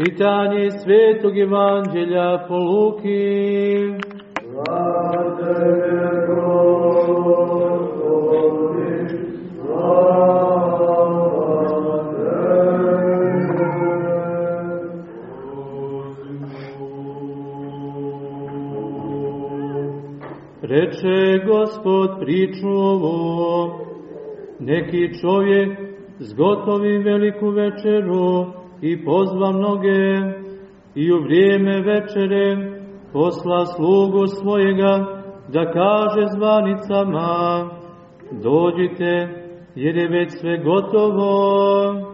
Čitanje Svetog Evanđelja po Luki. Slava Tebe, Gospodi, slava Reče Gospod priču ovo, neki čovjek zgotovi veliku večeru i pozva mnoge i u vrijeme večere posla slugu svojega da kaže zvanicama dođite jer je već sve gotovo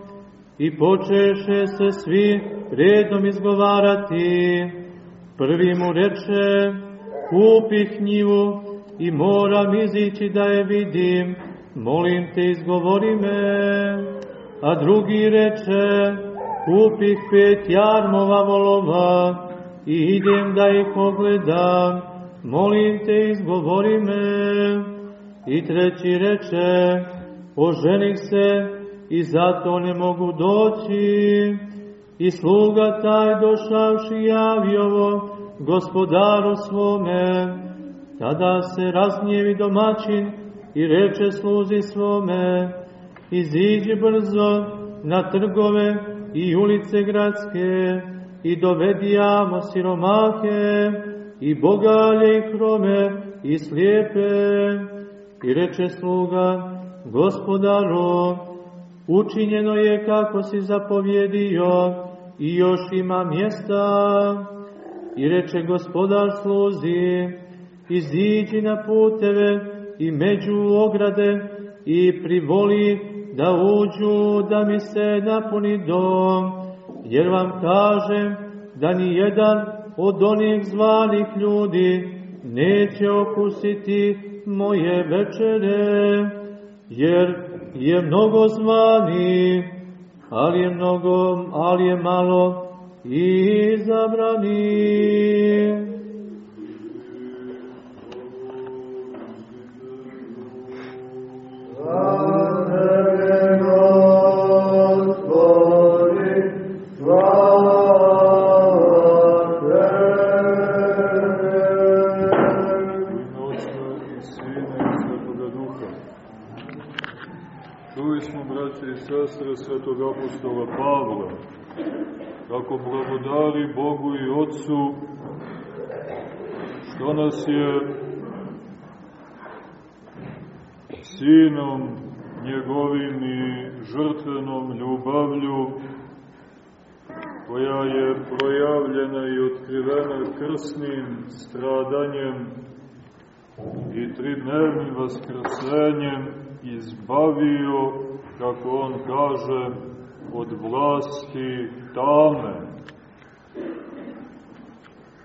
i počeše se svi redom izgovarati. Prvi mu reče, kupi njivu i moram izići da je vidim, molim te izgovori me. A drugi reče, kupih pet jarmova volova i idem da ih pogledam, molim te izgovori me. I treći reče, oženih se i zato ne mogu doći. I sluga taj došavši javiovo gospodaru svome, tada se raznjevi domaćin i reče sluzi svome, iziđi brzo na trgove i ulice gradske i dovedi jamo siromahe i bogalje i hrome i slijepe. I reče sluga, gospodaru, učinjeno je kako si zapovjedio i još ima mjesta. I reče gospodar sluzi, iziđi na puteve i među ograde i privoli da uđu da mi se napuni dom, jer vam kažem da ni jedan od onih zvanih ljudi neće okusiti moje večere, jer je mnogo zvani, ali je mnogo, ali je malo izabrani. Čuli svetog apostola Pavla, kako blagodari Bogu i Otcu, što nas je Sinom njegovim i žrtvenom ljubavlju, koja je projavljena i otkrivena krsnim stradanjem i tridnevnim vaskrsenjem, izbavio, kako on kaže, od vlasti tame.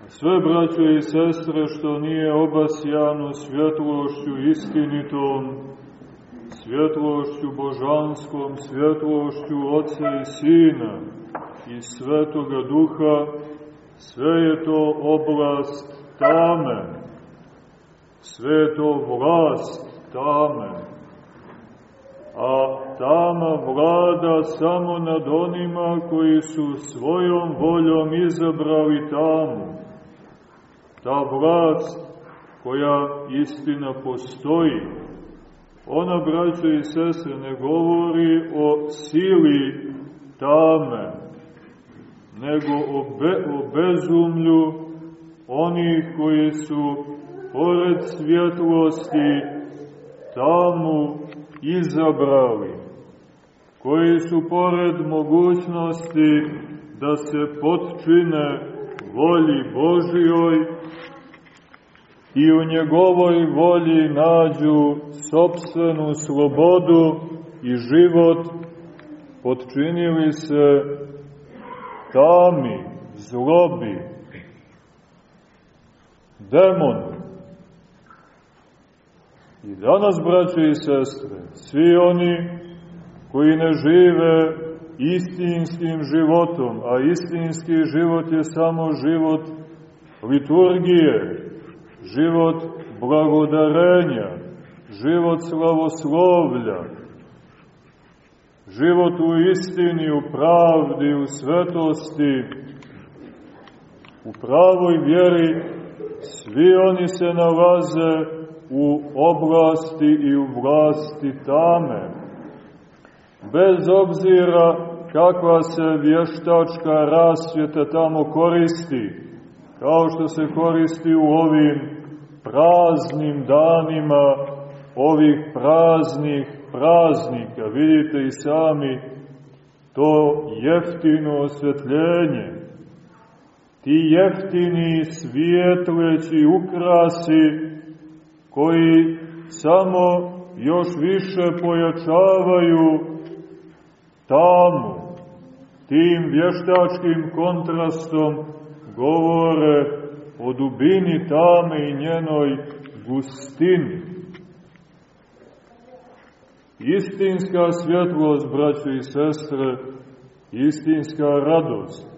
A sve, braćo i sestre, što nije obasjano svjetlošću istinitom, svjetlošću božanskom, svjetlošću Oca i Sina i Svetoga Duha, sve je to oblast tame, sve je to vlast tame a tama vlada samo nad onima koji su svojom voljom izabrali tamu. Ta vlast koja istina postoji, ona, braćo i sestre, ne govori o sili tame, nego o, be, o bezumlju onih koji su pored svjetlosti tamu izabrali, koji su pored mogućnosti da se potčine volji Božijoj i u njegovoj volji nađu sobstvenu slobodu i život, potčinili se tami, zlobi, demonu, I danas, braćo i sestre, svi oni koji ne žive istinskim životom, a istinski život je samo život liturgije, život blagodarenja, život slavoslovlja, život u istini, u pravdi, u svetosti, u pravoj vjeri, svi oni se nalaze u oblasti i u vlasti tame. Bez obzira kakva se vještačka rasvjeta tamo koristi, kao što se koristi u ovim praznim danima, ovih praznih praznika. Vidite i sami to jeftino osvetljenje, ti jeftini svijetleći ukrasi koji samo još više pojačavaju tamu, tim vještačkim kontrastom govore o dubini tame i njenoj gustini. Istinska svjetlost, braće i sestre, istinska radost,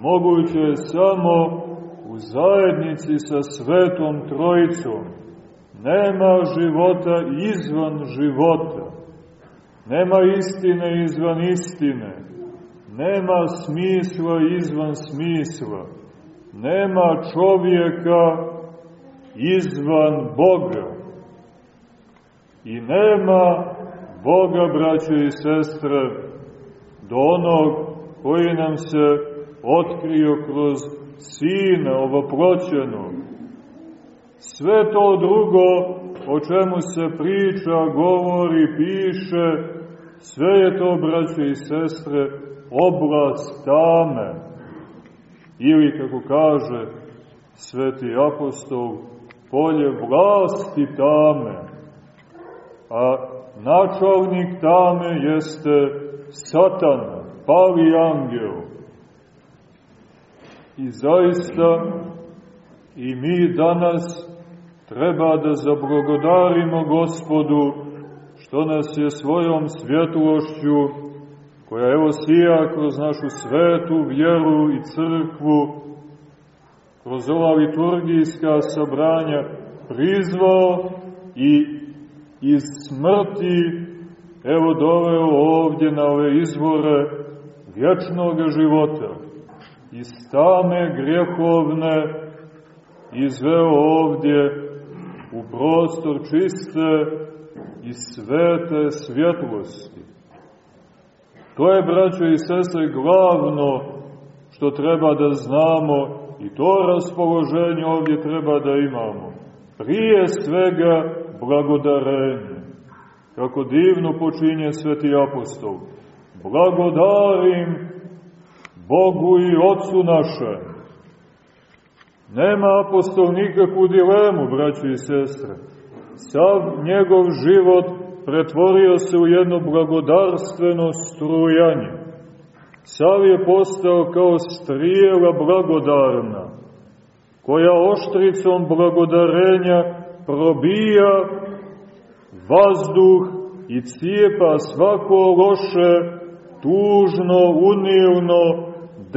moguće je samo u zajednici sa Svetom Trojicom, Nema života izvan života. Nema istine izvan istine. Nema smisla izvan smisla. Nema čovjeka izvan Boga. I nema Boga, braće i sestre, do onog koji nam se otkrio kroz Sina ovoproćenog, Sve to drugo o čemu se priča, govori, piše, sve je to, braće i sestre, oblast tame. Ili, kako kaže sveti apostol, polje vlasti tame. A načalnik tame jeste satan, pali angel. I zaista i mi danas treba da zablagodarimo gospodu što nas je svojom svjetlošću, koja evo sija kroz našu svetu vjeru i crkvu, kroz ova liturgijska sabranja, prizvao i iz smrti evo doveo ovdje na ove izvore vječnog života, iz tame grjehovne izveo ovdje u prostor čiste i svete svjetlosti. To je, braćo i sestre, glavno što treba da znamo i to raspoloženje ovdje treba da imamo. Prije svega blagodarenje. Kako divno počinje sveti apostol. Blagodarim Bogu i Otcu našem Nema apostol nikakvu dilemu, braći i sestre. Sav njegov život pretvorio se u jedno blagodarstveno strujanje. Sav je postao kao strijela blagodarna, koja oštricom blagodarenja probija vazduh i cijepa svako loše, tužno, unilno,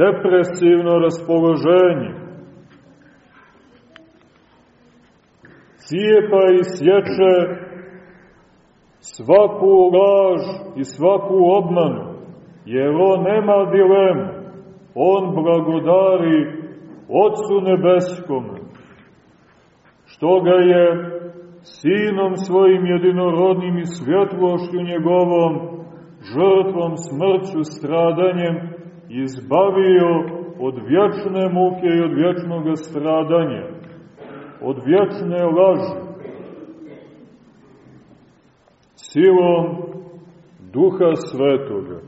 depresivno raspoloženje cijepa i sječe svaku laž i svaku obmanu, jer on nema dilemu, on blagodari Otcu Nebeskom, što ga je Sinom svojim jedinorodnim i svjetlošću njegovom, žrtvom, smrću, stradanjem, izbavio od vječne muke i od vječnog stradanja od vječne laži, silom Duha Svetoga.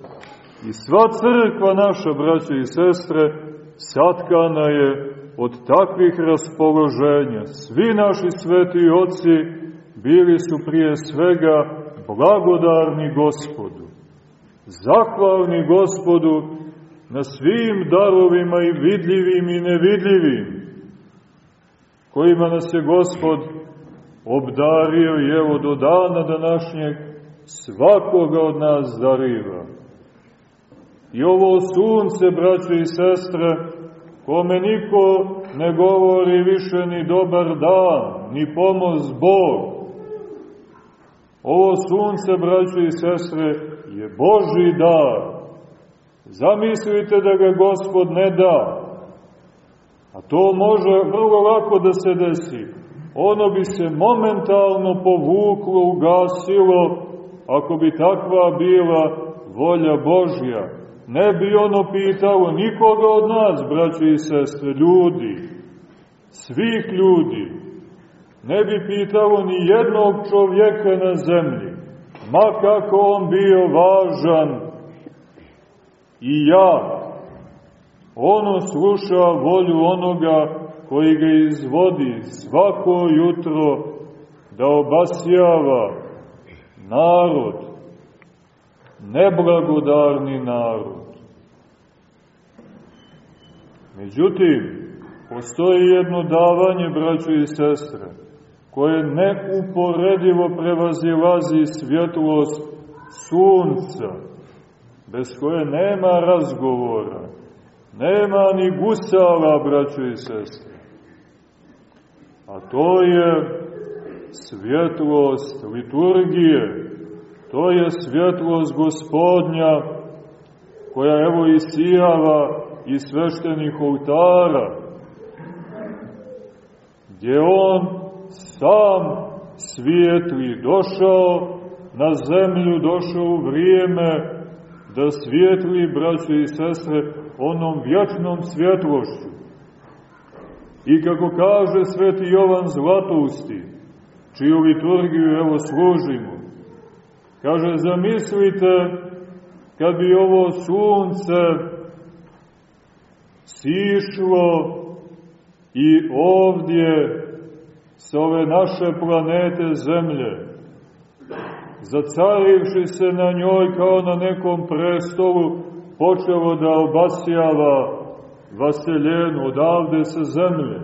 I sva crkva naša, braće i sestre, satkana je od takvih raspoloženja. Svi naši sveti oci bili su prije svega blagodarni gospodu, zahvalni gospodu na svim darovima i vidljivim i nevidljivim, kojima nas je Gospod obdario i evo do dana današnjeg svakoga od nas dariva. I ovo sunce, braće i sestre, kome niko ne govori više ni dobar dan, ni pomoz Bog. Ovo sunce, braće i sestre, je Boži dar. Zamislite da ga Gospod ne da. A to može vrlo lako da se desi. Ono bi se momentalno povuklo, ugasilo, ako bi takva bila volja Božja. Ne bi ono pitalo nikoga od nas, braći i sestre, ljudi, svih ljudi. Ne bi pitalo ni jednog čovjeka na zemlji, ma kako on bio važan i ja. Ono sluša volju onoga koji ga izvodi svako jutro da obasjava narod, neblagodarni narod. Međutim, postoji jedno davanje, braćo i sestre, koje neuporedivo prevazilazi svjetlost sunca, bez koje nema razgovora, nema ni gusala, braćo i sestre. A to je svjetlost liturgije, to je svjetlost gospodnja, koja evo isijava iz sveštenih oltara, gdje on sam svijetli došao na zemlju, došao u vrijeme da svijetli, braće i sestre, onom vječnom svjetlošću. I kako kaže sveti Jovan Zlatousti, čiju liturgiju evo služimo, kaže, zamislite kad bi ovo sunce sišlo i ovdje sa ove naše planete Zemlje, zacarivši se na njoj kao na nekom prestolu, počelo da obasjava vaseljenu odavde sa zemlje.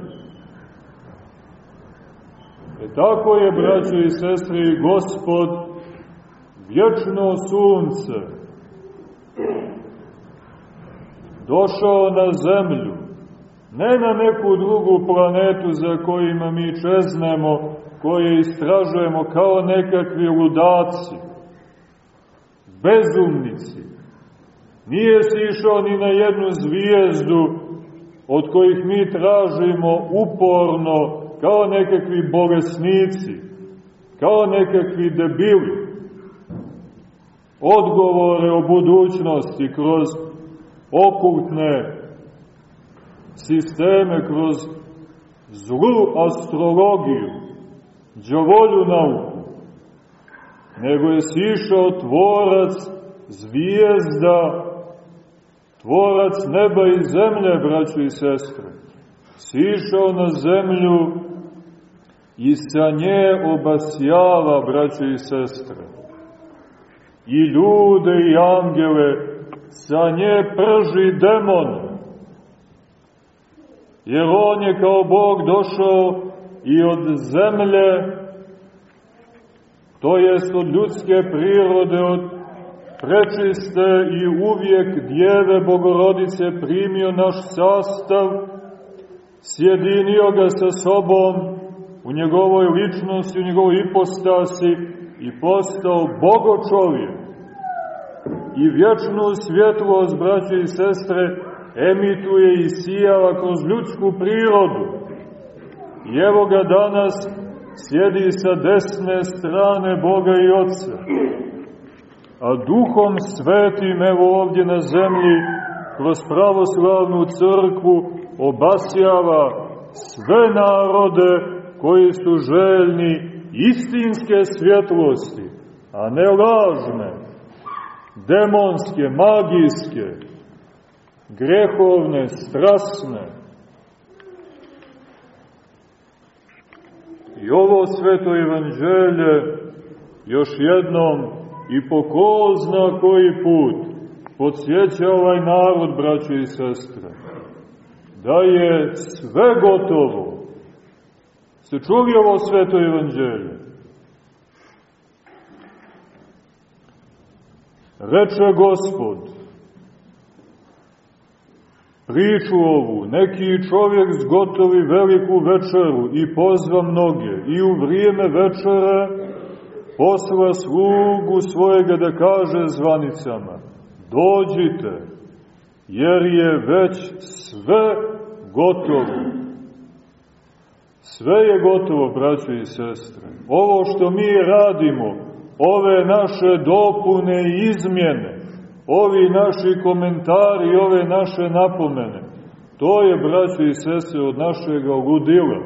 E tako je, braćo i sestre, i gospod, vječno sunce, došao na zemlju, ne na neku drugu planetu za kojima mi čeznemo, koje istražujemo kao nekakvi ludaci, bezumnici. Nije si išao ni na jednu zvijezdu od kojih mi tražimo uporno kao nekakvi bolesnici, kao nekakvi debili, odgovore o budućnosti kroz okultne sisteme, kroz zlu astrologiju, džavolju nauku, nego je sišao tvorac zvijezda, tvorac neba i zemlje, braćo i sestre, sišao na zemlju i sa nje obasjava, braćo i sestre, i ljude i angele, sa nje prži demon, jer on je kao Bog došao i od zemlje, to jest od ljudske prirode, od prečiste i uvijek djeve Bogorodice primio naš sastav, sjedinio ga sa sobom u njegovoj ličnosti, u njegovoj ipostasi i postao Bogo čovjek. I vječnu svjetlost, braće i sestre, emituje i sijava kroz ljudsku prirodu. I evo ga danas sjedi sa desne strane Boga i Otca. A duhom svetim evo ovdje na zemlji kroz pravoslavnu crkvu obasjava sve narode koji su željni istinske svjetlosti, a ne lažne, demonske, magijske, grehovne, strasne. I ovo sveto evanđelje još jednom i po ko zna koji put podsjeća ovaj narod, braće i sestre, da je sve gotovo. Ste čuli ovo sveto evanđelje? Reče Gospod, priču ovu, neki čovjek zgotovi veliku večeru i pozva mnoge i u vrijeme večere posla slugu svojega da kaže zvanicama, dođite, jer je već sve gotovo. Sve je gotovo, braćo i sestre. Ovo što mi radimo, ove naše dopune i izmjene, ovi naši komentari, ove naše napomene, to je, braćo i sestre, od našega ludila,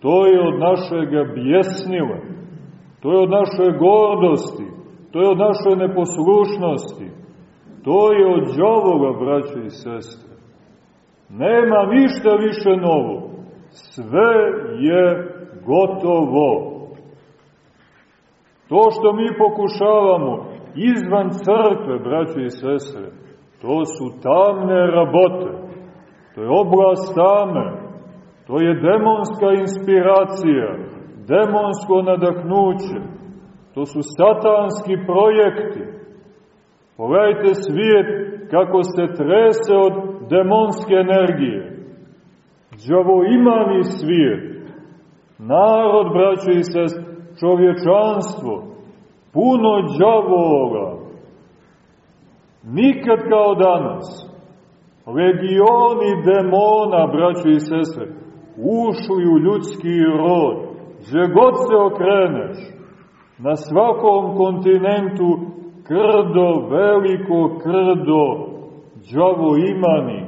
to je od našega bjesnila, to je od naše gordosti, to je od naše neposlušnosti, to je od džavoga, braćo i sestre. Nema ništa više novo, sve je gotovo. To što mi pokušavamo izvan crkve, braćo i sestre, to su tamne rabote, to je oblast tame, to je demonska inspiracija, demonsko nadahnuće, to su satanski projekti. Pogledajte svijet kako se trese od demonske energije. Đavo imani svijet, narod, braćo i sest, čovječanstvo, puno đavola, nikad kao danas. Legioni demona, braćo i sestre, ušli u ljudski rod, gdje god se okreneš, na svakom kontinentu krdo, veliko krdo, đavo imani.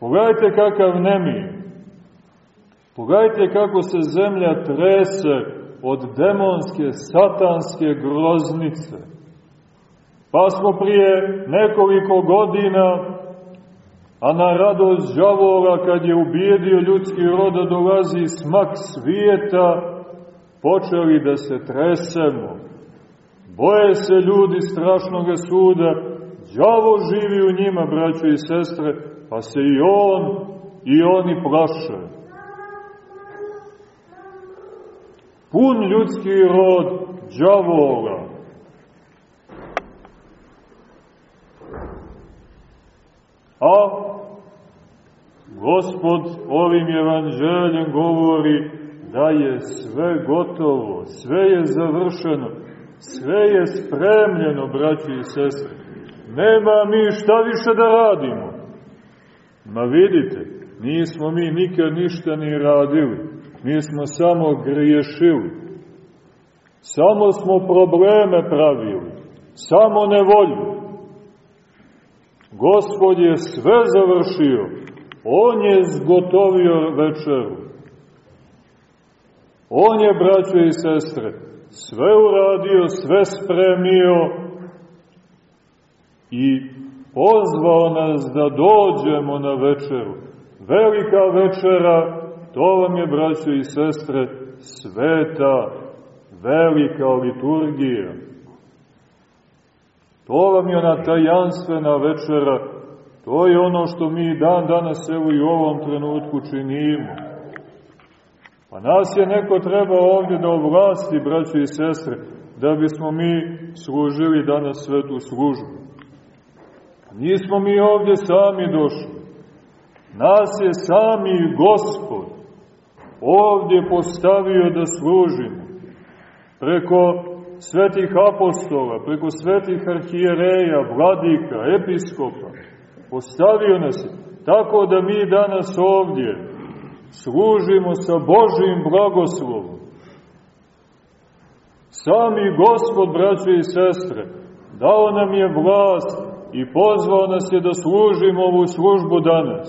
Pogledajte kakav nemir. Pogledajte kako se zemlja trese od demonske, satanske groznice. Pa smo prije nekoliko godina, a na radost džavola kad je ubijedio ljudski rod da dolazi smak svijeta, počeli da se tresemo. Boje se ljudi strašnog suda, džavo živi u njima, braćo i sestre, pa se i on i oni plaše. pun ljudski rod džavola. A Gospod ovim evanđeljem govori da je sve gotovo, sve je završeno, sve je spremljeno, braći i sestre. Nema mi šta više da radimo. Ma vidite, nismo mi nikad ništa ni radili mi smo samo griješili. Samo smo probleme pravili, samo nevolju. Gospod je sve završio, On je zgotovio večeru. On je, braćo i sestre, sve uradio, sve spremio i pozvao nas da dođemo na večeru. Velika večera To vam je, braćo i sestre, sveta, velika liturgija. To vam je ona tajanstvena večera, to je ono što mi dan danas evo i u ovom trenutku činimo. Pa nas je neko treba ovdje da ovlasti, braćo i sestre, da bismo mi služili danas svetu službu. Nismo mi ovdje sami došli. Nas je sami Gospod ovdje postavio da služimo. Preko svetih apostola, preko svetih arhijereja, vladika, episkopa, postavio nas je tako da mi danas ovdje služimo sa Božim blagoslovom. Sami Gospod, braće i sestre, dao nam je vlast i pozvao nas je da služimo ovu službu danas.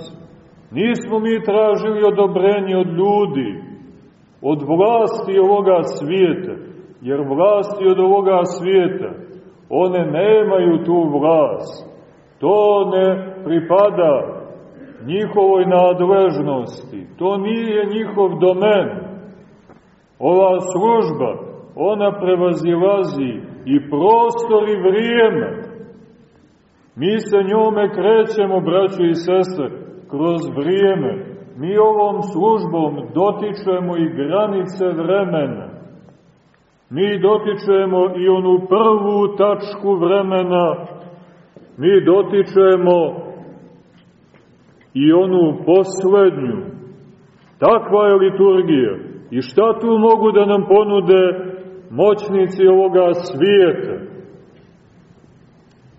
Nismo mi tražili odobrenje od ljudi, od vlasti ovoga svijeta, jer vlasti od ovoga svijeta, one nemaju tu vlast. To ne pripada njihovoj nadležnosti, to nije njihov domen. Ova služba, ona prevazilazi i prostor i vrijeme. Mi se njome krećemo, braćo i sestre, kroz vrijeme. Mi ovom službom dotičemo i granice vremena. Mi dotičemo i onu prvu tačku vremena. Mi dotičemo i onu poslednju. Takva je liturgija. I šta tu mogu da nam ponude moćnici ovoga svijeta,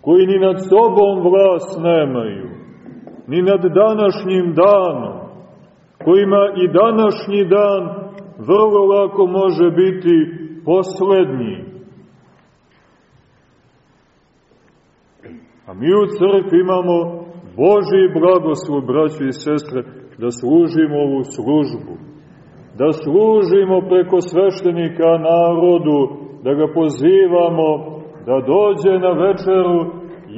koji ni nad sobom vlast nemaju, ni nad današnjim danom, kojima i današnji dan vrlo lako može biti poslednji. A mi u crkvi imamo Boži blagoslov, braći i sestre, da služimo ovu službu. Da služimo preko sveštenika narodu, da ga pozivamo da dođe na večeru,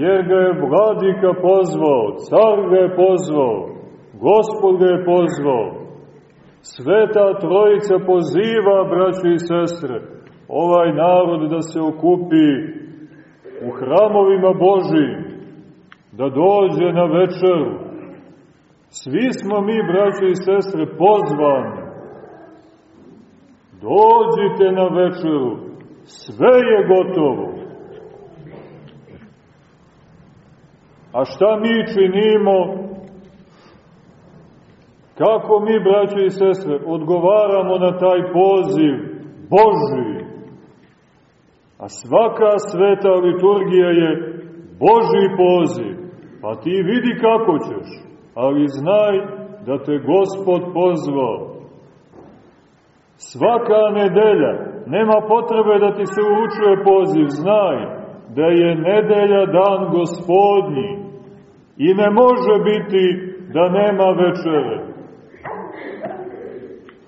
jer ga je vladika pozvao, car ga je pozvao, gospod ga je pozvao. Sveta Trojica poziva, braći i sestre, ovaj narod da se okupi u hramovima Božijim, da dođe na večeru. Svi smo mi, braći i sestre, pozvani. Dođite na večeru, sve je gotovo. A šta mi činimo? Kako mi, braći i sestre, odgovaramo na taj poziv Boži? A svaka sveta liturgija je Boži poziv. Pa ti vidi kako ćeš, ali znaj da te Gospod pozvao. Svaka nedelja, nema potrebe da ti se uručuje poziv, znaj da je nedelja dan gospodnji i ne može biti da nema večere.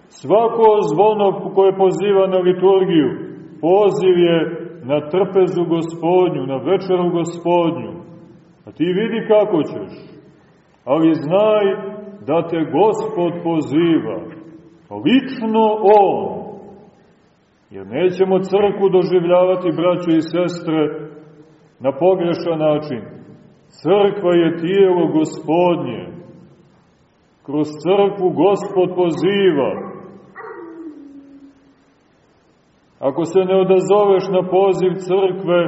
Svako zvono koje poziva na liturgiju, poziv je na trpezu gospodnju, na večeru gospodnju. A ti vidi kako ćeš. Ali znaj da te gospod poziva. Lično on. Jer nećemo crkvu doživljavati, braćo i sestre, na pogrešan način. Crkva je tijelo gospodnje. Kroz crkvu gospod poziva. Ako se ne odazoveš na poziv crkve,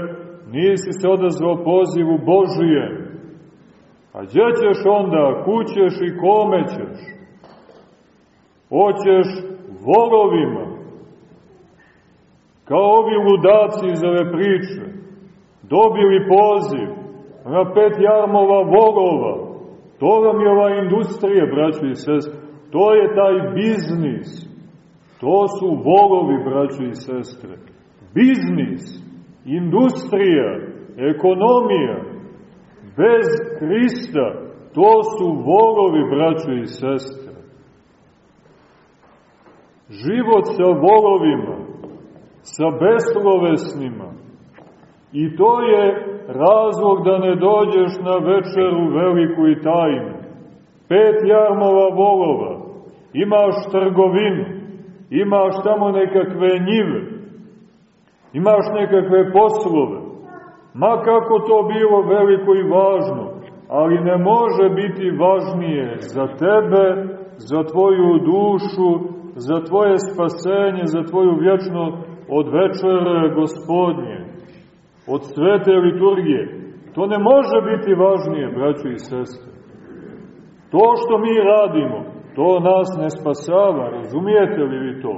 nisi se odazvao pozivu Božijem. A gdje ćeš onda, kućeš i kome ćeš? Hoćeš volovima, kao ovi ludaci iz ove priče, dobili poziv na pet jarmova volova. To vam je ova industrija, braćo i sest, to je taj biznis. To su volovi, braćo i sestre. Biznis, industrija, ekonomija, bez Hrista, to su volovi, braćo i sestre. Život sa volovima, sa beslovesnima. I to je razlog da ne dođeš na večeru veliku i tajnu. Pet jarmova volova, imaš trgovinu, imaš tamo nekakve njive, imaš nekakve poslove, ma kako to bilo veliko i važno, ali ne može biti važnije za tebe, za tvoju dušu, za tvoje spasenje, za tvoju vječnost od večere gospodnje, od svete liturgije. To ne može biti važnije, braćo i sestre. To što mi radimo, to nas ne spasava, razumijete li vi to?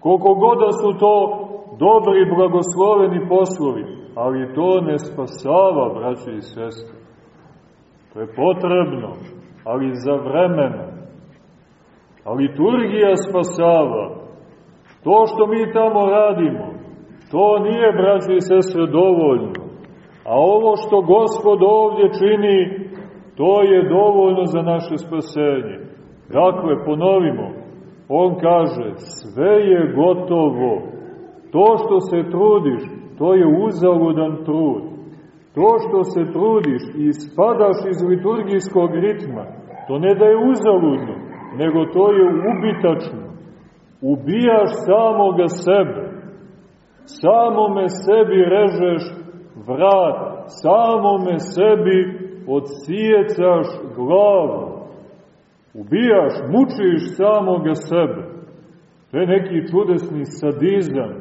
Koliko god da su to dobri blagosloveni poslovi, ali to ne spasava, braćo i sestre. To je potrebno, ali za vremena. A liturgija spasava. To što mi tamo radimo, to nije, braćo i sestre, dovoljno. A ovo što Gospod ovdje čini, to je dovoljno za naše spasenje. Dakle, ponovimo, on kaže, sve je gotovo. To što se trudiš, to je uzaludan trud. To što se trudiš i spadaš iz liturgijskog ritma, to ne da je uzaludno, nego to je ubitačno. Ubijaš samoga sebe. Samome sebi režeš vrat, samome sebi odsjecaš glavu. Ubijaš, mučiš samoga sebe. To je neki čudesni sadizam.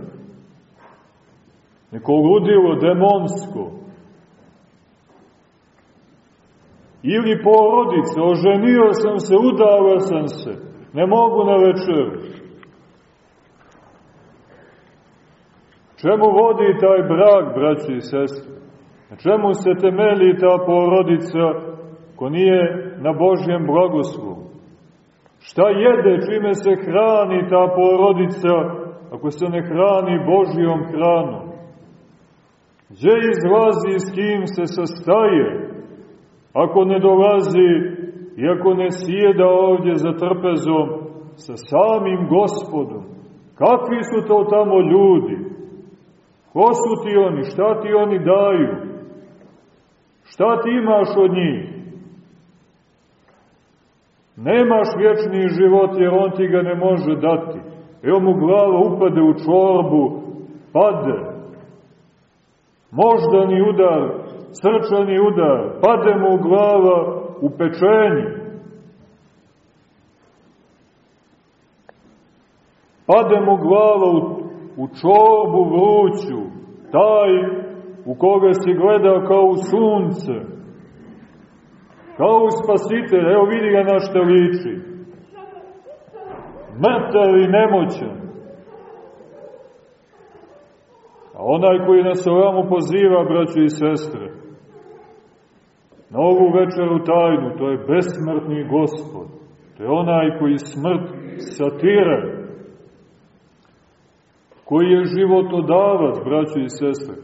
Neko ludilo demonsko. Ili porodica, oženio sam se, udala sam se, ne mogu na večeru. Čemu vodi taj brak, braći i sestri? Na čemu se temeli ta porodica ko nije na Božjem blagoslovu? Šta jede, čime se hrani ta porodica ako se ne hrani Božjom hranom? Gdje izlazi i s kim se sastaje? Ako ne dolazi i ako ne sjeda ovdje za trpezom sa samim gospodom, kakvi su to tamo ljudi? Ko su ti oni? Šta ti oni daju? Šta ti imaš od njih? Nemaš vječni život jer on ti ga ne može dati. Evo mu glava upade u čorbu, pade. Moždani udar, srčani udar, pade mu glava u pečenju. Pade mu glava u, u čorbu vruću, taj u koga si gledao kao u sunce, Kao u spasitelj, evo vidi ga na šta liči. Mrtav i nemoćan. A onaj koji nas ovamo poziva, braćo i sestre, na ovu večeru tajnu, to je besmrtni gospod. To je onaj koji smrt satira, koji je životodavac, braćo i sestre,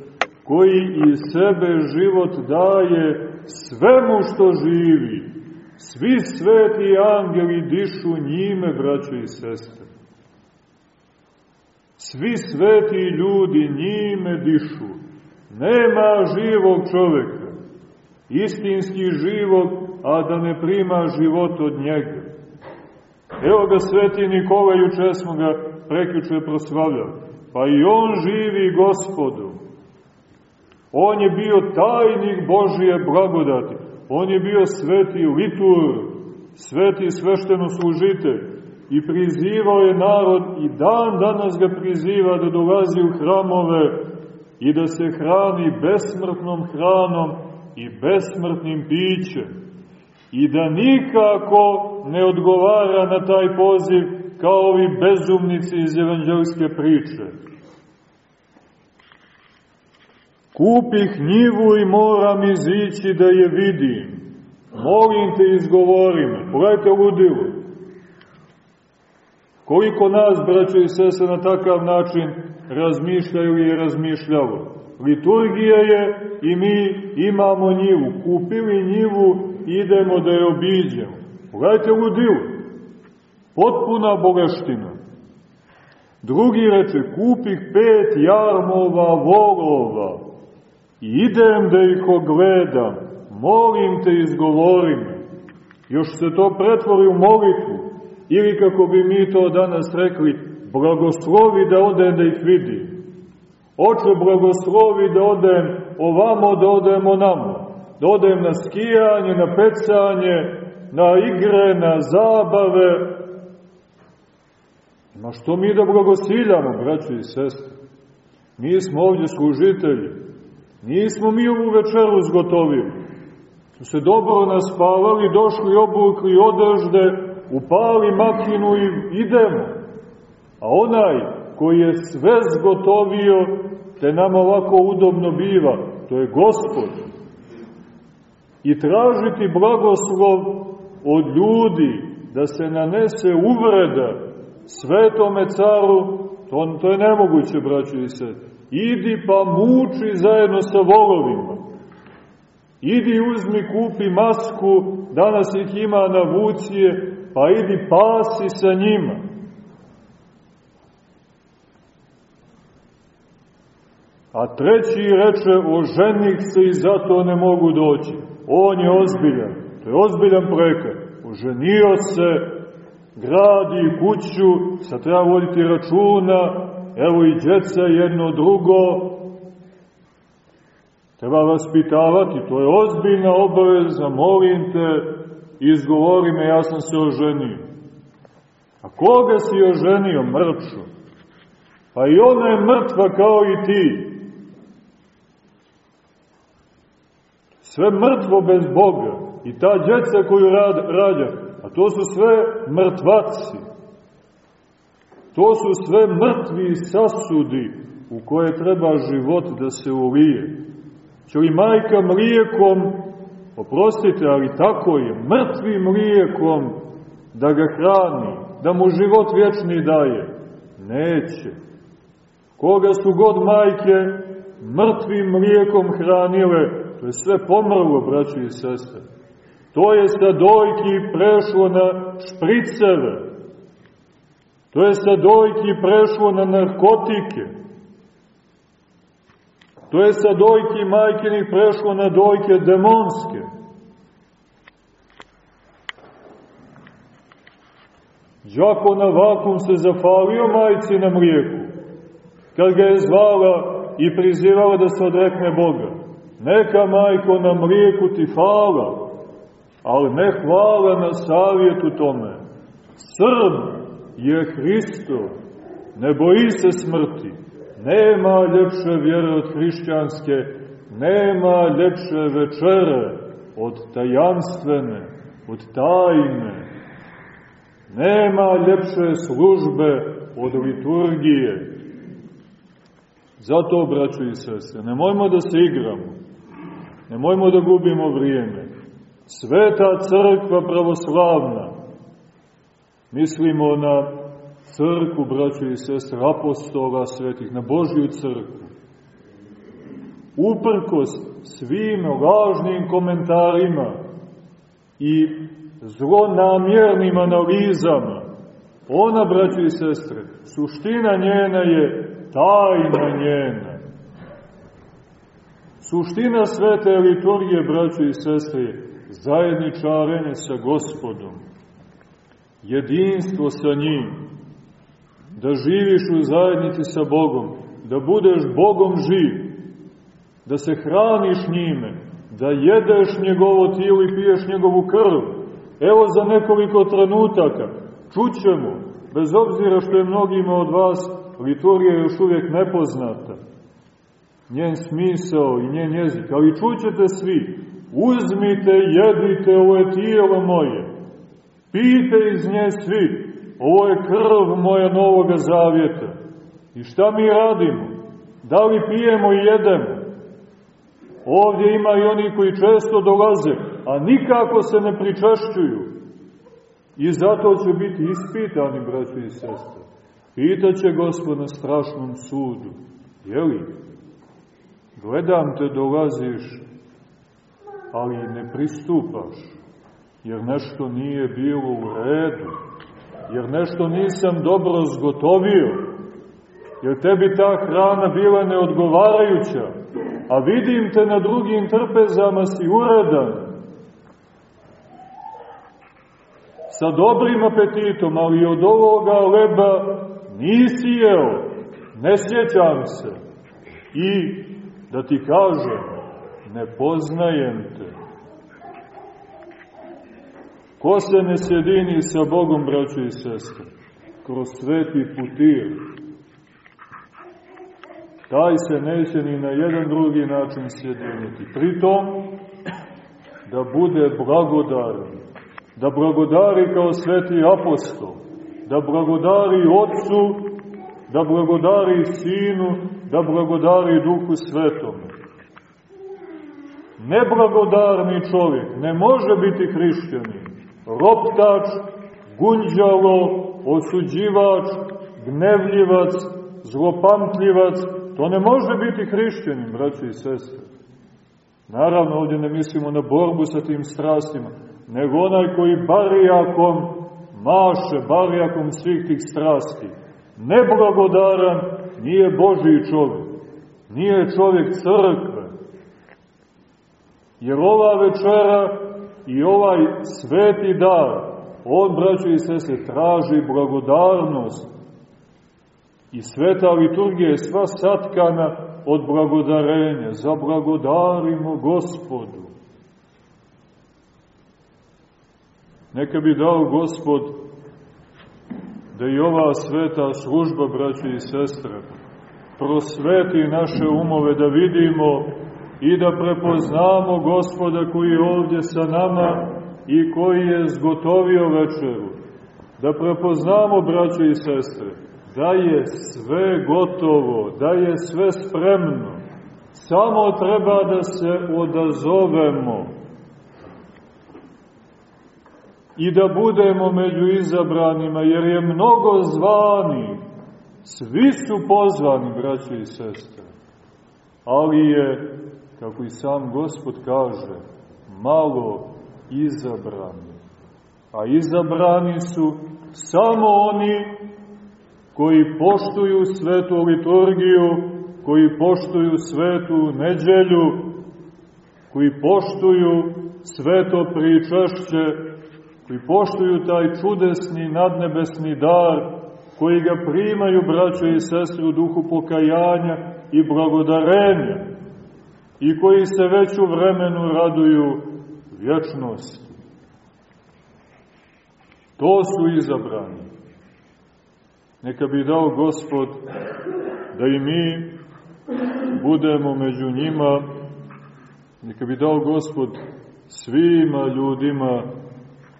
koji iz sebe život daje svemu što živi. Svi sveti angeli dišu njime, braćo i sestre. Svi sveti ljudi njime dišu. Nema živog čoveka, istinski živog, a da ne prima život od njega. Evo ga sveti Nikola, juče smo ga prekjuče proslavljali. Pa i on živi gospodu. On je bio tajnik Božije blagodati. On je bio sveti litur, sveti svešteno služitelj i prizivao je narod i dan danas ga priziva da dolazi u hramove i da se hrani besmrtnom hranom i besmrtnim pićem. I da nikako ne odgovara na taj poziv kao ovi bezumnici iz evanđelske priče Kupih njivu i moram izići da je vidim. Molim te izgovori me. Pogledajte ludilo. Koliko nas, braćo i sese, na takav način razmišljaju i razmišljalo. Liturgija je i mi imamo njivu. Kupili njivu, idemo da je obiđemo. Pogledajte ludilo. Potpuna boleština. Drugi reče, kupih pet jarmova volova I idem da ih ogledam, molim te izgovori me. Još se to pretvori u molitvu. Ili kako bi mi to danas rekli, blagoslovi da odem da ih vidim. Oče, blagoslovi da odem ovamo, da odem onamo. Da odem na skijanje, na pecanje, na igre, na zabave. Ma što mi da blagosiljamo, braći i sestre? Mi smo ovdje služitelji. Nismo mi ovu večeru zgotovili. Smo se dobro naspavali, došli, obukli odežde, upali makinu i idemo. A onaj koji je sve zgotovio, te nam ovako udobno biva, to je Gospod. I tražiti blagoslov od ljudi da se nanese uvreda svetome caru, to, to je nemoguće, braći i sestri idi pa muči zajedno sa volovima. Idi uzmi, kupi masku, danas ih ima na vucije, pa idi pasi sa njima. A treći reče, oženih se i zato ne mogu doći. On je ozbiljan, to je ozbiljan prekat. Oženio se, gradi kuću, sad treba voditi računa, evo i djeca jedno drugo, treba vaspitavati, to je ozbiljna obaveza, molim te, izgovori me, ja sam se oženio. A koga si oženio? Mrču. Pa i ona je mrtva kao i ti. Sve mrtvo bez Boga. I ta djeca koju rad, rađa, a to su sve mrtvaci. To su sve mrtvi sasudi u koje treba život da se ulije. Će li majka mlijekom, oprostite, ali tako je, mrtvim mlijekom da ga hrani, da mu život vječni daje? Neće. Koga su god majke mrtvim mlijekom hranile, to je sve pomrlo, braći i sestre. To je sa dojki prešlo na špriceve. To je sa dojki prešlo na narkotike. To je sa dojki majkinih prešlo na dojke demonske. Đako na vakum se zafalio majci na mlijeku, kad ga je zvala i prizivala da se odrekne Boga. Neka majko na mlijeku ti fala, ali ne hvala na savjetu tome. Srb je Hristo, ne boji se smrti, nema ljepše vjere od hrišćanske, nema ljepše večere od tajanstvene, od tajne, nema ljepše službe od liturgije. Zato, braćo i sestre, nemojmo da se igramo, nemojmo da gubimo vrijeme. Sveta crkva pravoslavna, mislimo na crkvu, braćo i sestre, apostola svetih, na Božju crkvu. Uprkos svim lažnim komentarima i zlonamjernim analizama, ona, braćo i sestre, suština njena je tajna njena. Suština svete liturgije, braćo i sestre, je zajedničarenje sa gospodom, jedinstvo sa njim, da živiš u zajednici sa Bogom, da budeš Bogom živ, da se hraniš njime, da jedeš njegovo tijelo i piješ njegovu krv. Evo za nekoliko trenutaka. Čućemo, bez obzira što je mnogima od vas liturgija još uvijek nepoznata, njen smisao i njen jezik, ali čućete svi, uzmite, jedite, ovo je tijelo moje, pijte iz nje svi, ovo je krv moja novoga zavjeta. I šta mi radimo? Da li pijemo i jedemo? Ovdje ima i oni koji često dolaze, a nikako se ne pričašćuju. I zato će biti ispitani, braći i sestre. Pitaće Gospod na strašnom sudu. Jeli? Gledam te dolaziš, ali ne pristupaš, jer nešto nije bilo u redu, jer nešto nisam dobro zgotovio, jer tebi ta hrana bila neodgovarajuća, a vidim te na drugim trpezama si uredan, sa dobrim apetitom, ali od ovoga leba nisi jeo, ne sjećam se. I da ti kažem, ne poznajem te. Ko se ne sjedini sa Bogom, braćo i sestre, kroz sveti putir, taj se neće ni na jedan drugi način sjediniti. Pritom, da bude blagodaran, da blagodari kao sveti apostol, da blagodari Otcu, da blagodari Sinu, da blagodari Duhu Svetom. Neblagodarni čovjek ne može biti hrišćanin, roptač, gunđalo, osuđivač, gnevljivac, zlopamtljivac, to ne može biti hrišćanin, braći i sestre. Naravno, ovdje ne mislimo na borbu sa tim strastima, nego onaj koji barijakom maše, barijakom svih tih strasti. Neblagodaran nije Božiji čovjek, nije čovjek crkve. Jer ova večera i ovaj sveti dar, on, braćo i sese, traži blagodarnost. I sveta liturgija je sva satkana od blagodarenja. Zablagodarimo gospodu. Neka bi dao gospod da i ova sveta služba, braće i sestre, prosveti naše umove da vidimo i da prepoznamo gospoda koji je ovdje sa nama i koji je zgotovio večeru. Da prepoznamo, braće i sestre, da je sve gotovo, da je sve spremno. Samo treba da se odazovemo i da budemo među izabranima, jer je mnogo zvani, svi su pozvani, braće i sestre, ali je, kako i sam Gospod kaže, malo izabrani. A izabrani su samo oni koji poštuju svetu liturgiju, koji poštuju svetu neđelju, koji poštuju sveto pričašće, koji poštuju taj čudesni nadnebesni dar, koji ga primaju, braćo i sestre, u duhu pokajanja i blagodarenja, i koji se već u vremenu raduju vječnosti. To su izabrani. Neka bi dao Gospod da i mi budemo među njima, neka bi dao Gospod svima ljudima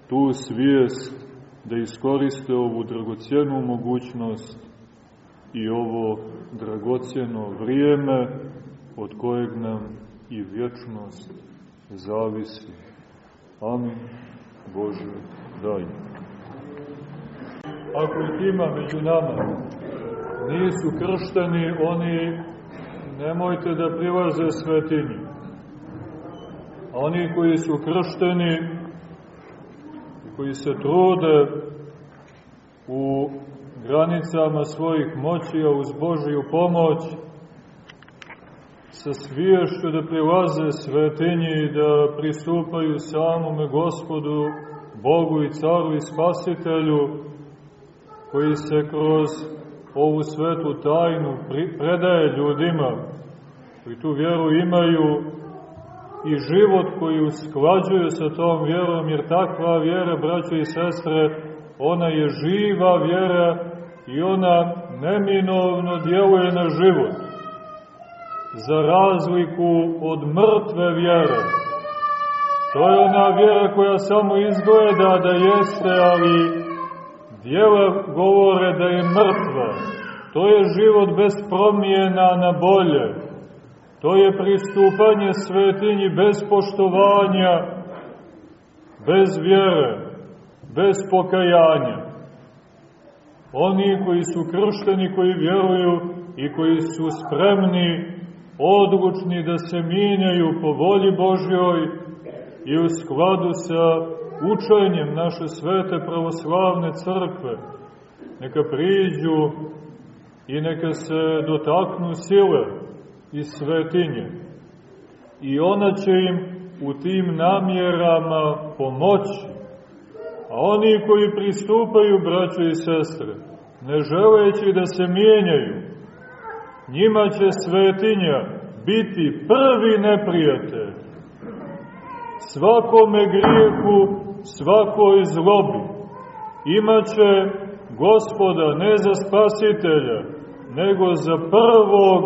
tu svijest da iskoriste ovu dragocjenu mogućnost i ovo dragocjeno vrijeme od kojeg nam i vječnost zavisi. Amin. Bože, daj. Ako ih ima među nama, nisu kršteni, oni nemojte da prilaze svetinji. A oni koji su kršteni, koji se trude u granicama svojih moći, a uz Božiju pomoć, sa sviješću da prilaze svetinji i da pristupaju samome gospodu, Bogu i caru i spasitelju, koji se kroz ovu svetu tajnu predaje ljudima, koji tu vjeru imaju i život koji usklađuju sa tom vjerom, jer takva vjera, braće i sestre, ona je živa vjera i ona neminovno djeluje na život. Za razliku od mrtve vjere. To je ona vjera koja samo izgleda da jeste, ali djela govore da je mrtva. To je život bez promijena na bolje. To je pristupanje svetinji bez poštovanja, bez vjere, bez pokajanja. Oni koji su kršteni, koji vjeruju i koji su spremni, odlučni da se minjaju po volji Božjoj i u skladu sa učenjem naše svete pravoslavne crkve, neka priđu i neka se dotaknu sile i svetinje. I ona će im u tim namjerama pomoći. A oni koji pristupaju, braćo i sestre, ne želeći da se mijenjaju, njima će svetinja biti prvi neprijatelj. Svakome grijehu svakoj zlobi. Imaće gospoda ne za spasitelja, nego za prvog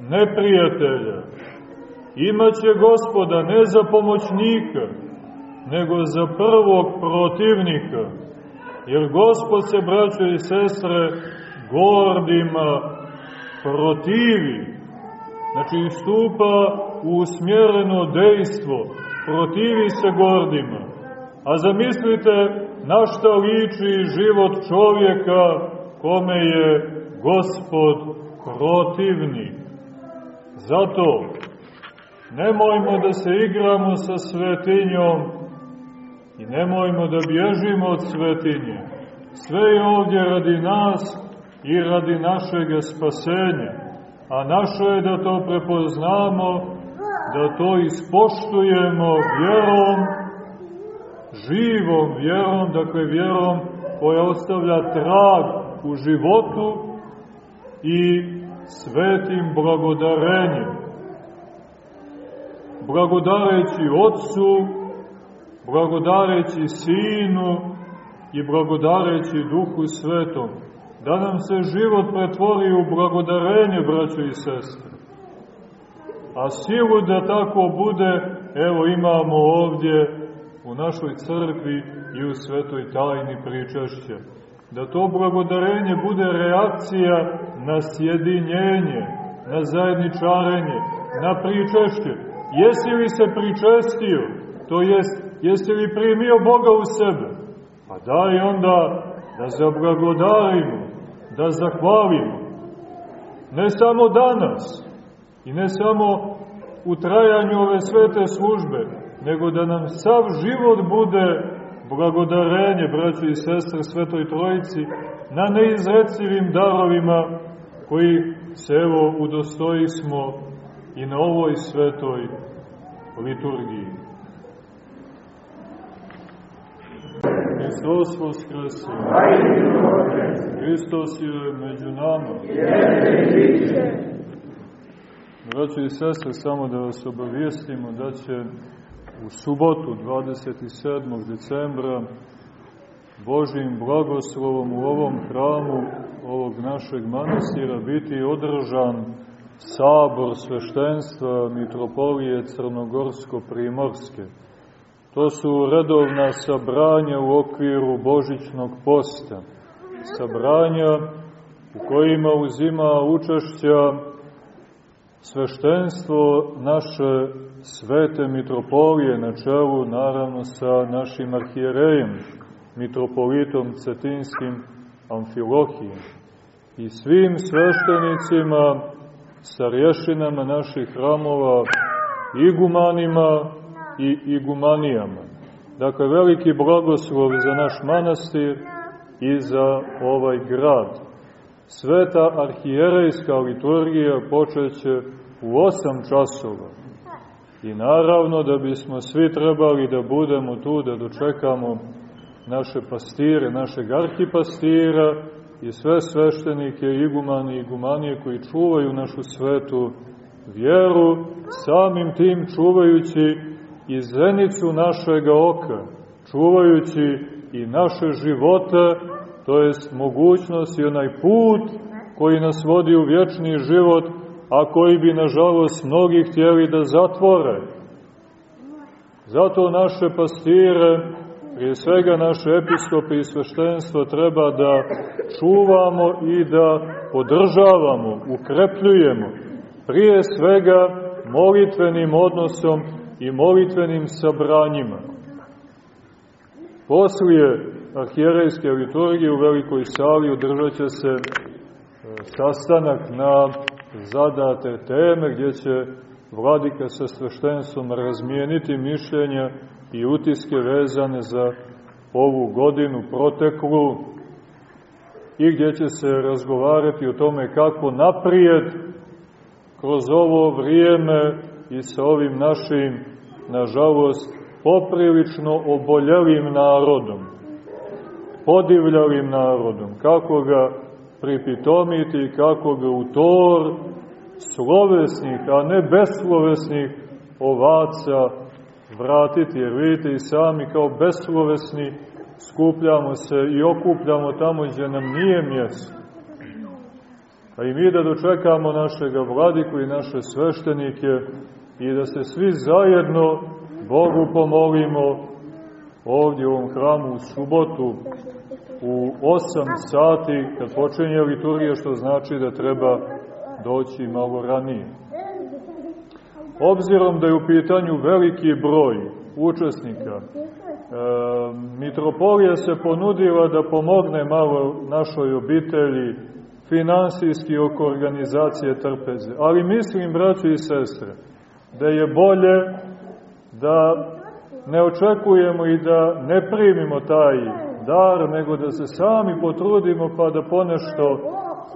neprijatelja. Imaće gospoda ne za pomoćnika, nego za prvog protivnika. Jer gospod se, braćo i sestre, gordima protivi. Znači, istupa u usmjereno dejstvo, protivi se gordima. A zamislite na šta liči život čovjeka kome je gospod protivnik. Zato nemojmo da se igramo sa svetinjom i nemojmo da bježimo od svetinje. Sve je ovdje radi nas i radi našeg spasenja. A naše je da to prepoznamo da to ispoštujemo vjerom, živom vjerom, dakle vjerom koja ostavlja trag u životu i svetim blagodarenjem. Blagodareći Otcu, blagodareći Sinu i blagodareći Duhu Svetom, da nam se život pretvori u blagodarenje, braćo i sestre. A silu da tako bude, evo imamo ovdje u našoj crkvi i u svetoj tajni pričašća. da to blagodarenje bude reakcija na sjedinjenje, na zajedničarenje, na pričešće. Jesi li se pričestio? To jest, jesi li primio Boga u sebe? Pa daj onda da zablagodarimo, da zahvalimo. Ne samo danas i ne samo u trajanju ove svete službe, nego da nam sav život bude blagodarenje, braći i sestre, Svetoj Trojici, na neizrecivim darovima koji se evo udostoji smo i na ovoj svetoj liturgiji. Hristos Voskresu. Hristos je među nama. Braći i sestre, samo da vas obavijestimo da će u subotu 27. decembra Božim blagoslovom u ovom hramu ovog našeg manastira biti održan sabor sveštenstva Mitropolije Crnogorsko-Primorske. To su redovna sabranja u okviru Božićnog posta. Sabranja u kojima uzima učešća sveštenstvo naše svete mitropolije na čelu naravno sa našim arhijerejem, mitropolitom Cetinskim Amfilohijem i svim sveštenicima, starješinama naših hramova, igumanima i igumanijama. Dakle, veliki blagoslov za naš manastir i za ovaj grad. Sveta arhijerejska liturgija počeće u osam časova. I naravno da bismo svi trebali da budemo tu, da dočekamo naše pastire, našeg arhipastira i sve sveštenike, igumani i igumanije koji čuvaju našu svetu vjeru, samim tim čuvajući i zenicu našega oka, čuvajući i naše živote, to jest mogućnost i onaj put koji nas vodi u vječni život, a koji bi, nažalost, mnogi htjeli da zatvore. Zato naše pastire, prije svega naše episkope i sveštenstvo, treba da čuvamo i da podržavamo, ukrepljujemo, prije svega molitvenim odnosom i molitvenim sabranjima. Poslije arhijerejske liturgije u velikoj sali održat će se e, sastanak na zadate teme gdje će vladika sa sveštenstvom razmijeniti mišljenja i utiske vezane za ovu godinu proteklu i gdje će se razgovarati o tome kako naprijed kroz ovo vrijeme i sa ovim našim, nažalost, poprilično oboljelim narodom, podivljalim narodom, kako ga pripitomiti kako ga u tor slovesnih, a ne beslovesnih ovaca vratiti, jer vidite i sami kao beslovesni skupljamo se i okupljamo tamo gdje nam nije mjesto. A i mi da dočekamo našega vladiku i naše sveštenike i da se svi zajedno Bogu pomolimo ovdje u ovom hramu u subotu u 8 sati kad počinje liturgija, što znači da treba doći malo ranije. Obzirom da je u pitanju veliki broj učesnika, e, Mitropolija se ponudila da pomogne malo našoj obitelji finansijski oko organizacije trpeze. Ali mislim, braći i sestre, da je bolje da ne očekujemo i da ne primimo taj dar, nego da se sami potrudimo pa da ponešto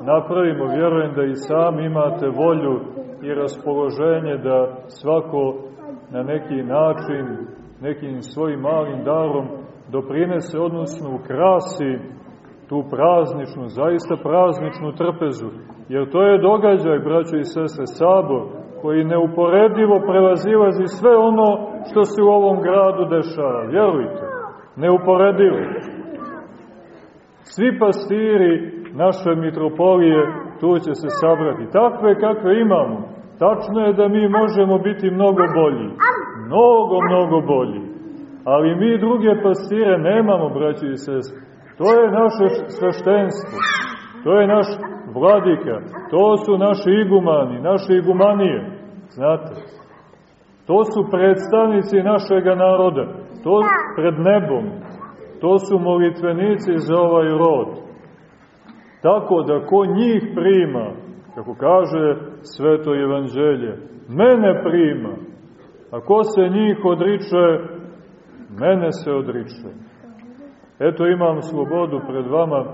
napravimo. Vjerujem da i sami imate volju i raspoloženje da svako na neki način, nekim svojim malim darom doprinese, odnosno ukrasi tu prazničnu, zaista prazničnu trpezu. Jer to je događaj, braćo i sestre, sabor, koji neuporedivo prelazilazi sve ono što se u ovom gradu dešava. Vjerujte, neuporedivo. Svi pastiri naše mitropolije tu će se sabrati. Takve kakve imamo. Tačno je da mi možemo biti mnogo bolji. Mnogo, mnogo bolji. Ali mi druge pastire nemamo, braći i sest. To je naše sveštenstvo. To je naš vladika. To su naši igumani, naše igumanije. Znate? To su predstavnici našega naroda. To pred nebom. To su molitvenici za ovaj rod. Tako da ko njih prima, kako kaže sveto evanđelje, mene prima, a ko se njih odriče, mene se odriče. Eto imam slobodu pred vama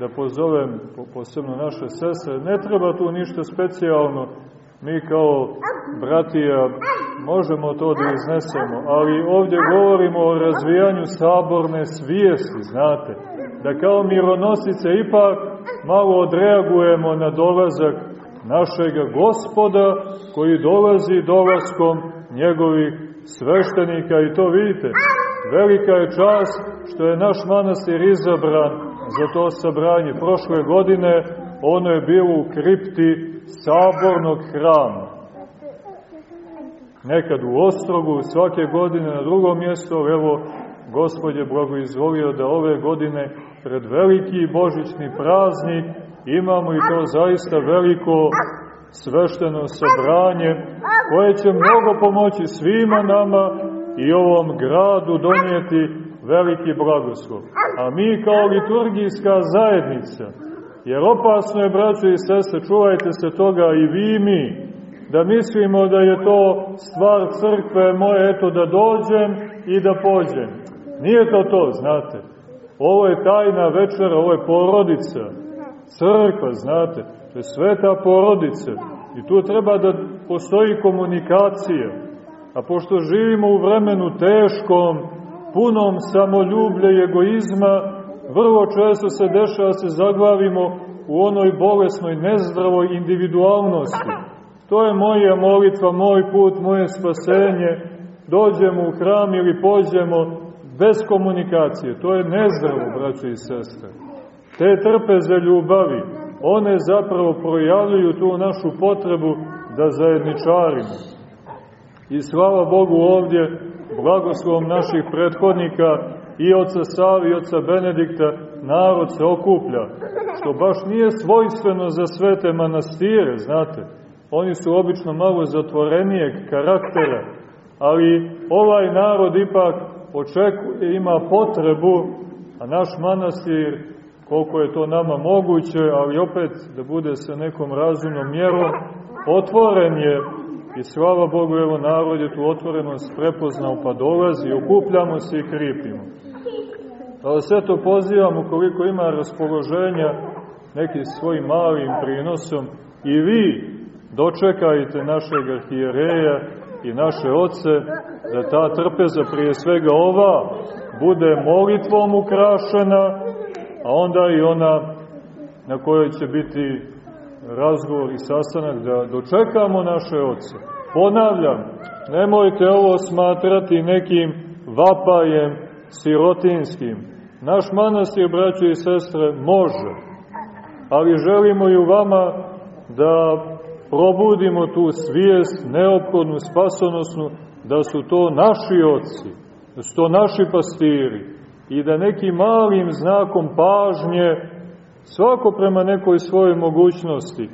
da pozovem posebno naše sestre. Ne treba tu ništa specijalno, mi kao bratija možemo to da iznesemo, ali ovdje govorimo o razvijanju saborne svijesti, znate, da kao mironosice ipak malo odreagujemo na dolazak našega gospoda koji dolazi dolaskom njegovih sveštenika i to vidite, velika je čast što je naš manastir izabran za to sabranje. Prošle godine ono je bilo u kripti sabornog hrama. Nekad u Ostrogu, svake godine na drugom mjestu, evo, Gospod je blagoizvolio da ove godine pred veliki božićni praznik imamo i to zaista veliko svešteno sabranje koje će mnogo pomoći svima nama i ovom gradu donijeti veliki blagoslov. A mi kao liturgijska zajednica, jer opasno je, braćo i sestre, čuvajte se toga i vi mi, da mislimo da je to stvar crkve moje, eto da dođem i da pođem. Nije to to, znate. Ovo je tajna večera, ovo je porodica. Crkva, znate, to je sveta porodica. I tu treba da postoji komunikacija. A pošto živimo u vremenu teškom, punom samoljublja i egoizma, vrlo često se dešava da se zaglavimo u onoj bolesnoj, nezdravoj individualnosti. To je moja molitva, moj put, moje spasenje. Dođemo u hram ili pođemo bez komunikacije. To je nezdravo, braćo i sestre. Te trpeze ljubavi, one zapravo projavljuju tu našu potrebu da zajedničarimo. I slava Bogu ovdje, blagoslovom naših prethodnika i oca Savi i oca Benedikta, narod se okuplja, što baš nije svojstveno za svete manastire, znate. Oni su obično malo zatvorenijeg karaktera, ali ovaj narod ipak očekuje, ima potrebu, a naš manastir, koliko je to nama moguće, ali opet da bude sa nekom razumnom mjerom, otvoren je i slava Bogu, evo narod je tu otvorenost prepoznao pa dolazi, okupljamo se i kripimo. Pa sve to pozivam, ukoliko ima raspoloženja nekim svojim malim prinosom, i vi dočekajte našeg arhijereja i naše oce, da ta trpeza prije svega ova bude molitvom ukrašena, a onda i ona na kojoj će biti razgovor i sastanak da dočekamo naše oce. Ponavljam, nemojte ovo smatrati nekim vapajem sirotinskim. Naš manastir, braćo i sestre, može, ali želimo i u vama da probudimo tu svijest neophodnu, spasonosnu, da su to naši oci, da su to naši pastiri i da neki malim znakom pažnje svako prema nekoj svojoj mogućnosti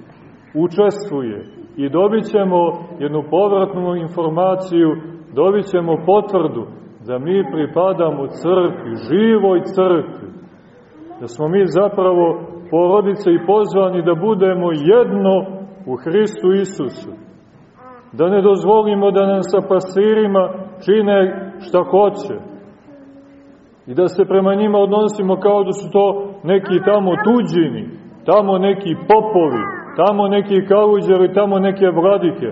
učestvuje i dobit ćemo jednu povratnu informaciju, dobit ćemo potvrdu da mi pripadamo crkvi, živoj crkvi, da smo mi zapravo porodice i pozvani da budemo jedno u Hristu Isusu. Da ne dozvolimo da nam sa pasirima čine šta hoće. I da se prema njima odnosimo kao da su to neki tamo tuđini, tamo neki popovi, tamo neki kaluđeri, tamo neke vladike.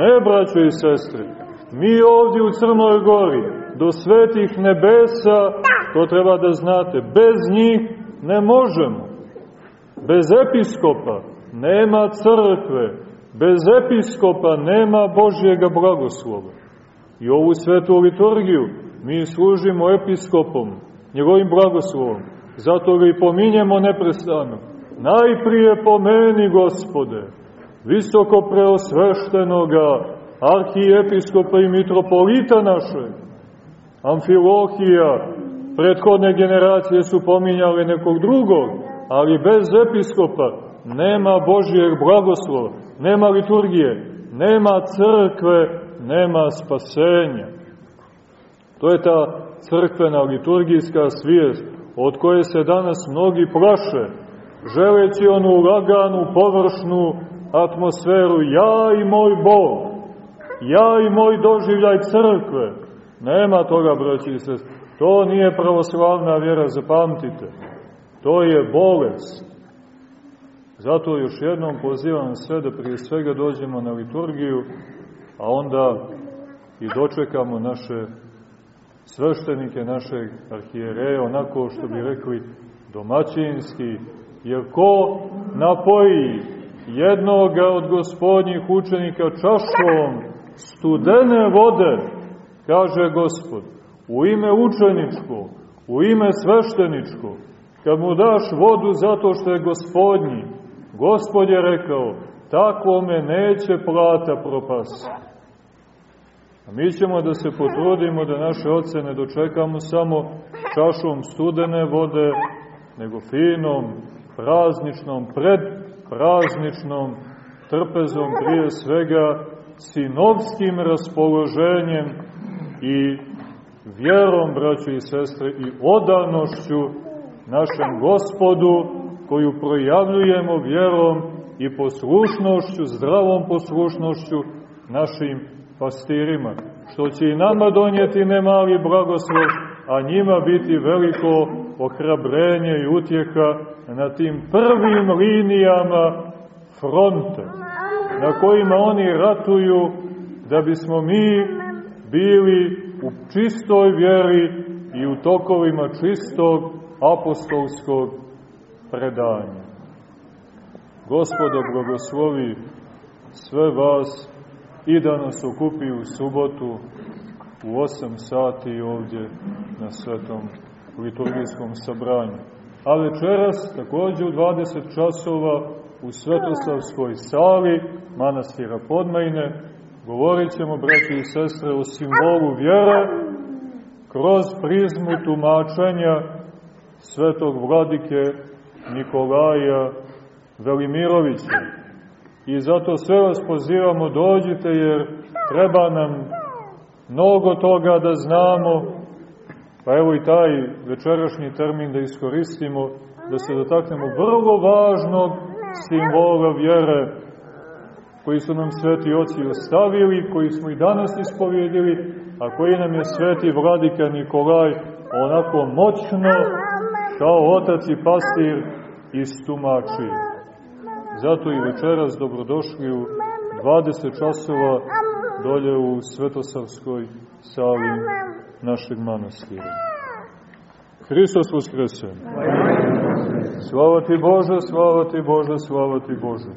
Ne, braćo i sestre, mi ovdje u Crnoj gori, do svetih nebesa, to treba da znate, bez njih ne možemo. Bez episkopa nema crkve, bez episkopa nema Božjega blagoslova. I ovu svetu liturgiju mi služimo episkopom, njegovim blagoslovom. Zato ga i pominjemo neprestano. Najprije pomeni, gospode, visoko preosveštenoga arhijepiskopa i mitropolita našeg, Amfilohija, prethodne generacije su pominjale nekog drugog, ali bez episkopa nema Božijeg blagoslova, nema liturgije, nema crkve, nema spasenja. To je ta crkvena liturgijska svijest od koje se danas mnogi plaše, želeći onu laganu, površnu atmosferu, ja i moj Bog, ja i moj doživljaj crkve. Nema toga, braći i sest. To nije pravoslavna vjera, zapamtite. To je bolest. Zato još jednom pozivam sve da prije svega dođemo na liturgiju, a onda i dočekamo naše sveštenike, našeg arhijereja, onako što bi rekli domaćinski, jer ko napoji jednoga od gospodnjih učenika čašom studene vode, kaže gospod, u ime učeničko, u ime svešteničko, kad mu daš vodu zato što je gospodnji, gospod je rekao, takvome neće plata propasti. A mi ćemo da se potrudimo da naše oce ne dočekamo samo čašom studene vode, nego finom, prazničnom, predprazničnom trpezom prije svega, sinovskim raspoloženjem i vjerom, braćo i sestre, i odanošću našem gospodu, koju projavljujemo vjerom i poslušnošću, zdravom poslušnošću našim pastirima, što će i nama donijeti nemali blagoslov, a njima biti veliko ohrabrenje i utjeha na tim prvim linijama fronte, na kojima oni ratuju da bismo mi bili u čistoj vjeri i u tokovima čistog apostolskog predanja. Gospoda blagoslovi sve vas i da nas okupi u subotu u 8 sati ovdje na svetom liturgijskom sabranju. A večeras takođe u 20 časova u Svetosavskoj sali manastira Podmajne govorit ćemo, braći i sestre, o simbolu vjere kroz prizmu tumačenja svetog vladike Nikolaja Velimirovića. I zato sve vas pozivamo, dođite jer treba nam mnogo toga da znamo, pa evo i taj večerašnji termin da iskoristimo, da se dotaknemo vrlo važnog simbola vjere koji su nam sveti oci ostavili, koji smo i danas ispovjedili, a koji nam je sveti vladika Nikolaj onako moćno kao otac i pastir istumačio. Zato i večeras dobrodošli u 20 časova dolje u Svetosavskoj sali našeg manastira. Hristos Voskreće! Slava ti Bože, slava ti Bože, slava ti Bože!